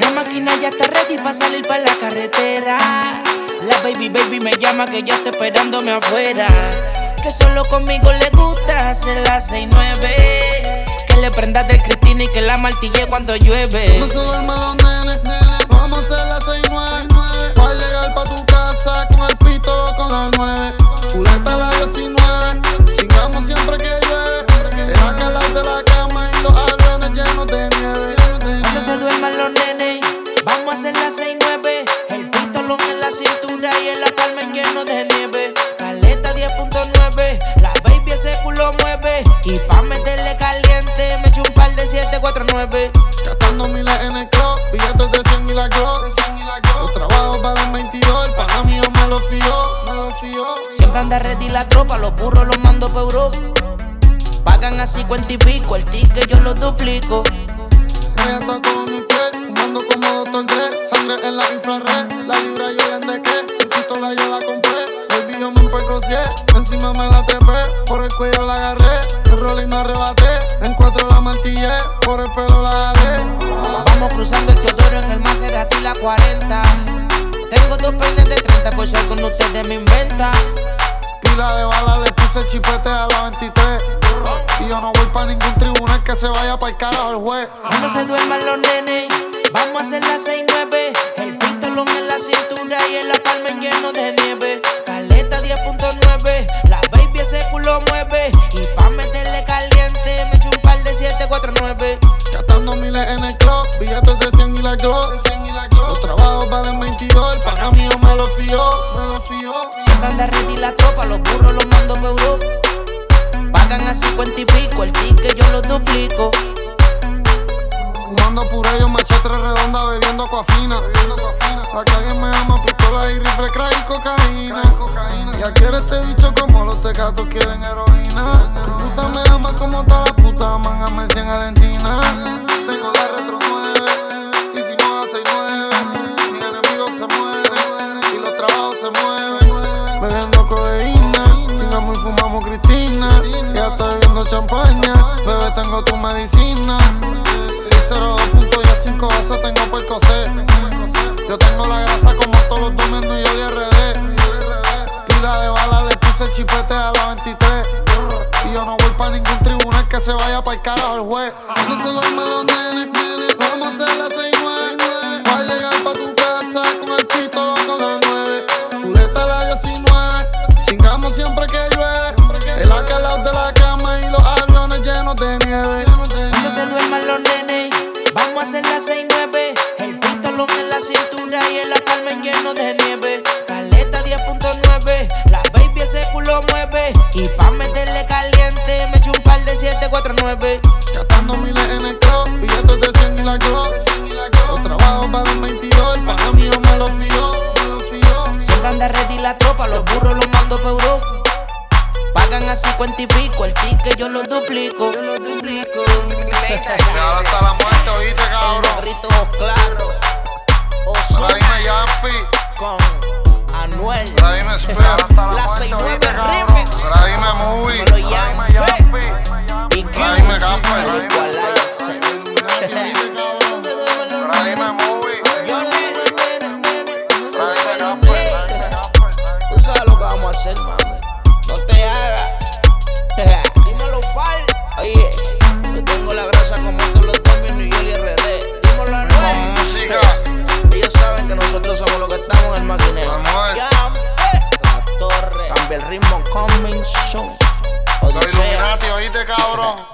La máquina ya está ready para salir para la carretera. La baby baby me llama que ya está esperándome afuera. Que solo conmigo le gusta hacer las 6-9. Que le prendas del Cristina y que la martille cuando llueve. No se duerman los nenes, vamos a hacer las 6-9. Nenes, vamos a hacer las 6-9. El pistolón en la cintura y en la palma lleno de nieve. Caleta 10.9, la baby ese culo mueve. Y pa' meterle caliente, me echo un par de 749. Gastando miles en el club, billetes de 100 y la Glock. Los trabajos para el 22, el pana mío me lo fió, me lo fió. Siempre anda ready la tropa, los burros los mando pa' Europa. Pagan a 50 y pico, el ticket yo lo duplico. Ella está con piel, fumando como Dr. Dre. Sangre en la infrared, la libra yo la endequé. Mi pistola yo la compré, baby yo me empercocié. Encima me la trepé, por el cuello la agarré. El rol y me arrebaté, en cuatro la martillé, por el pelo la jalé. Vamos cruzando el Teodoro en el Maserati la 40. Tengo dos peines de 30, por ser con ustedes me inventa. Pila de balas, le puse chipete a la 23. Y yo no voy pa' ningún tribunal que se vaya para el carajo el juez. Cuando se duerman los nenes, vamos a hacer las 6-9. El pistolón en la cintura y en la palma lleno de nieve. Caleta 10.9, la baby ese culo mueve. Y pa' meterle caliente, me echo un par de 749. Gastando miles en el club, billetes de 100 y la Glock. Los trabajos para fió. Siempre anda ready la tropa, los burros los mando pa' Europa. Pagan a 50 y pico, el ticket yo lo duplico. Fumando puré, machete redonda, bebiendo coafina. La calle me ama, pistola y rifle, crack y cocaína. Ya quiere este bicho como los tecatos quieren heroína. Tu puta me ama como todas las putas aman a Messi en Argentina. Ya está bebiendo champaña, bebé tengo tu medicina. 602 puntos y 5 veces tengo por coser. Yo tengo la grasa como todos los domingos y yo de RD. Pila de balas, le puse chipete a la 23. Y yo no voy pa' ningún tribunal que se vaya para el carajo el juez. No se los nenes, vamos a hacer las 6-9. Va a llegar pa' tu casa con el los nenes, vamos a hacer las 6-9. El pistolón en la cintura y en la palma lleno de nieve. Caleta 10.9, la baby ese culo mueve. Y pa' meterle caliente, me echo un par de 749. Gastando miles en el club, billetes de 100 y la Glock. Los trabajos para el 22, el pana mío me lo fió. Siempre anda ready la tropa, los burros los mando pa' Europa. Pagan a 50 y pico, el ticket yo lo duplico. Yo lo duplico. Cuidado hasta la muerte, oíste, cabrón.